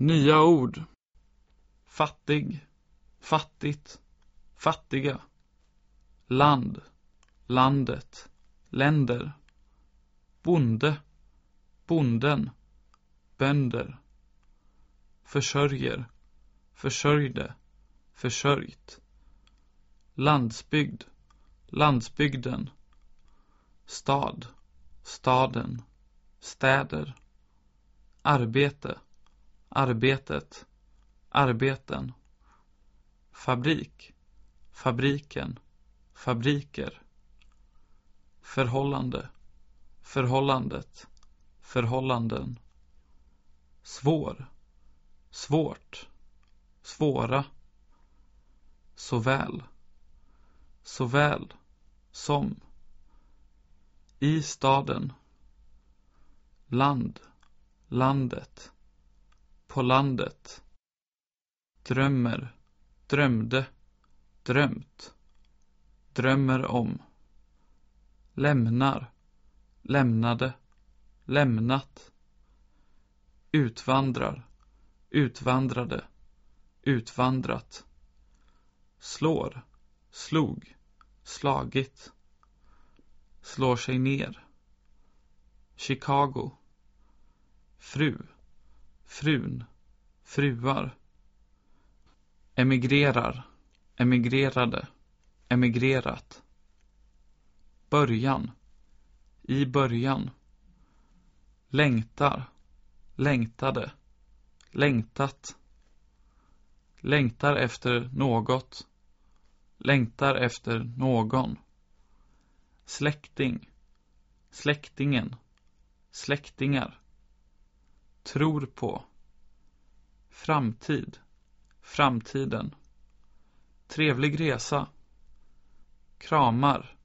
Nya ord. Fattig, fattigt, fattiga. Land, landet, länder. Bonde, bonden, bönder. Försörjer, försörjde, försörjt. Landsbygd, landsbygden. Stad, staden, städer. Arbete, arbetet, arbeten. Fabrik, fabriken, fabriker. Förhållande, förhållandet, förhållanden. Svår, svårt, svåra. Såväl, såväl som. I staden. Land, landet. På landet. Drömmer, drömde, drömt. Drömmer om. Lämnar, lämnade, lämnat. Utvandrar, utvandrade, utvandrat. Slår, slog, slagit. Slår sig ner. Chicago. Fru, frun, fruar. Emigrerar, emigrerade, emigrerat. Början, i början. Längtar, längtade, längtat. Längtar efter något, längtar efter någon. Släkting, släktingen, släktingar. Tror på. Framtid, framtiden. Trevlig resa. Kramar,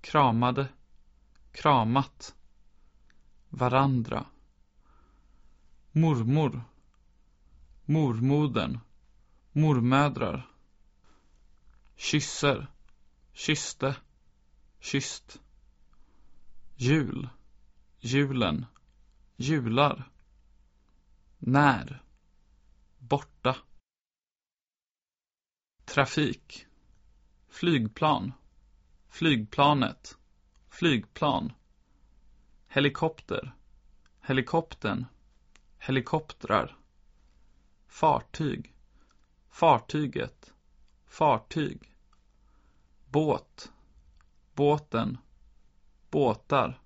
kramade, kramat. Varandra. Mormor, mormodern, mormödrar. Kysser, kysste, kysst. Jul, julen, jular. När. Borta. Trafik. Flygplan. Flygplanet. Flygplan. Helikopter. Helikoptern. Helikoptrar. Fartyg. Fartyget. Fartyg. Båt. Båten. Båtar.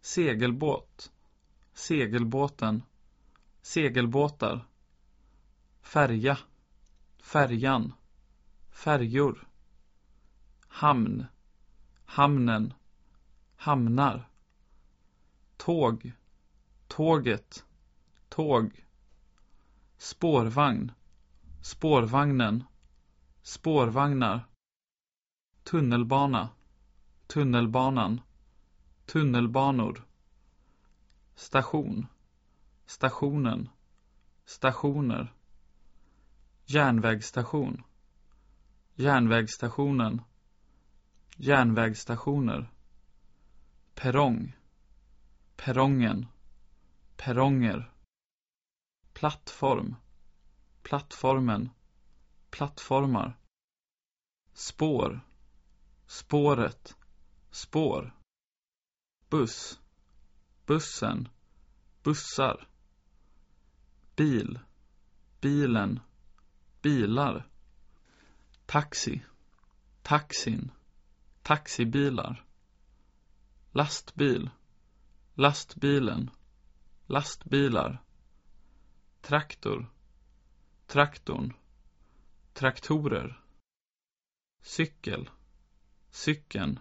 Segelbåt. Segelbåten. Segelbåtar. Färja. Färjan. Färjor. Hamn. Hamnen. Hamnar. Tåg. Tåget. Tåg. Spårvagn. Spårvagnen. Spårvagnar. Tunnelbana. Tunnelbanan. Tunnelbanor. Station. Stationen. Stationer. Järnvägsstation. Järnvägsstationen. Järnvägsstationer. Perrong. Perrongen. Perronger. Plattform. Plattformen. Plattformar. Spår. Spåret. Spår. Buss. Bussen. Bussar. Bil. Bilen. Bilar. Taxi. Taxin. Taxibilar. Lastbil. Lastbilen. Lastbilar. Traktor. Traktorn. Traktorer. Cykel. Cykeln.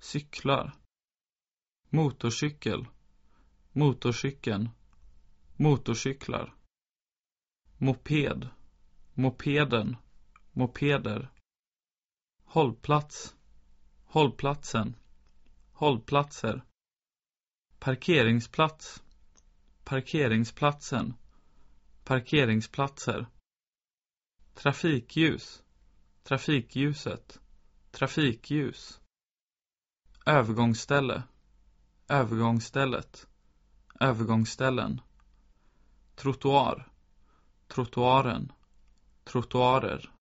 Cyklar. Motorcykel. Motorcykeln. Motorcyklar. Moped. Mopeden. Mopeder. Hållplats. Hållplatsen. Hållplatser. Parkeringsplats. Parkeringsplatsen. Parkeringsplatser. Trafikljus. Trafikljuset. Trafikljus. Övergångsställe. Övergångsstället. Övergångsställen trottoar, trottoaren, trottoarer.